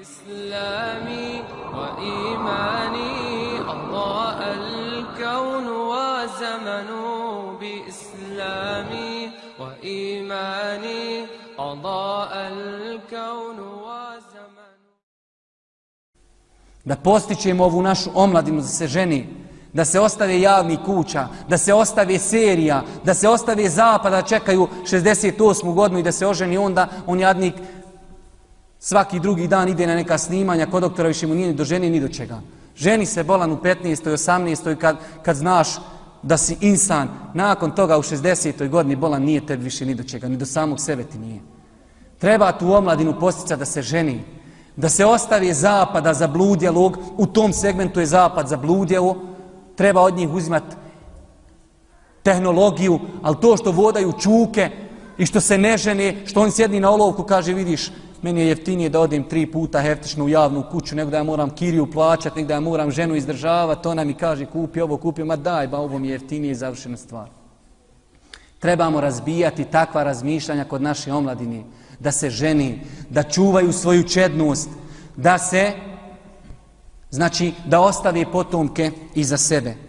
إسلامي وإيماني أضاء الكون وزمن بإسلامي وإيماني أضاء الكون وزمن Da postićemo ovu našu omladinu da se ženi, da se ostave javni kuća, da se ostave serija, da se ostave zapada, čekaju 68. godinu i da se oženi onda, on jadnik svaki drugi dan ide na neka snimanja kod doktora, više mu nije ni do žene ni do čega. Ženi se bolan u 15. 18. kad, kad znaš da si insan, nakon toga u 60. godini bolan nije tebi više ni do čega, ni do samog sebe ti nije. Treba tu omladinu postica da se ženi, da se ostavi zapada za bludjelog, u tom segmentu je zapad za bludjelo, treba od njih uzimati tehnologiju, ali to što vodaju čuke i što se ne žene, što on sjedni na olovku, kaže, vidiš, meni je jeftinije da odim tri puta heftično u javnu kuću, nego da ja moram kiriju plaćati, nego da ja moram ženu izdržavati, ona mi kaže, kupi ovo, kupi, ma daj, ba ovo mi je jeftinije i završena stvar. Trebamo razbijati takva razmišljanja kod naše omladine, da se ženi, da čuvaju svoju čednost, da se, znači, da ostave potomke iza sebe.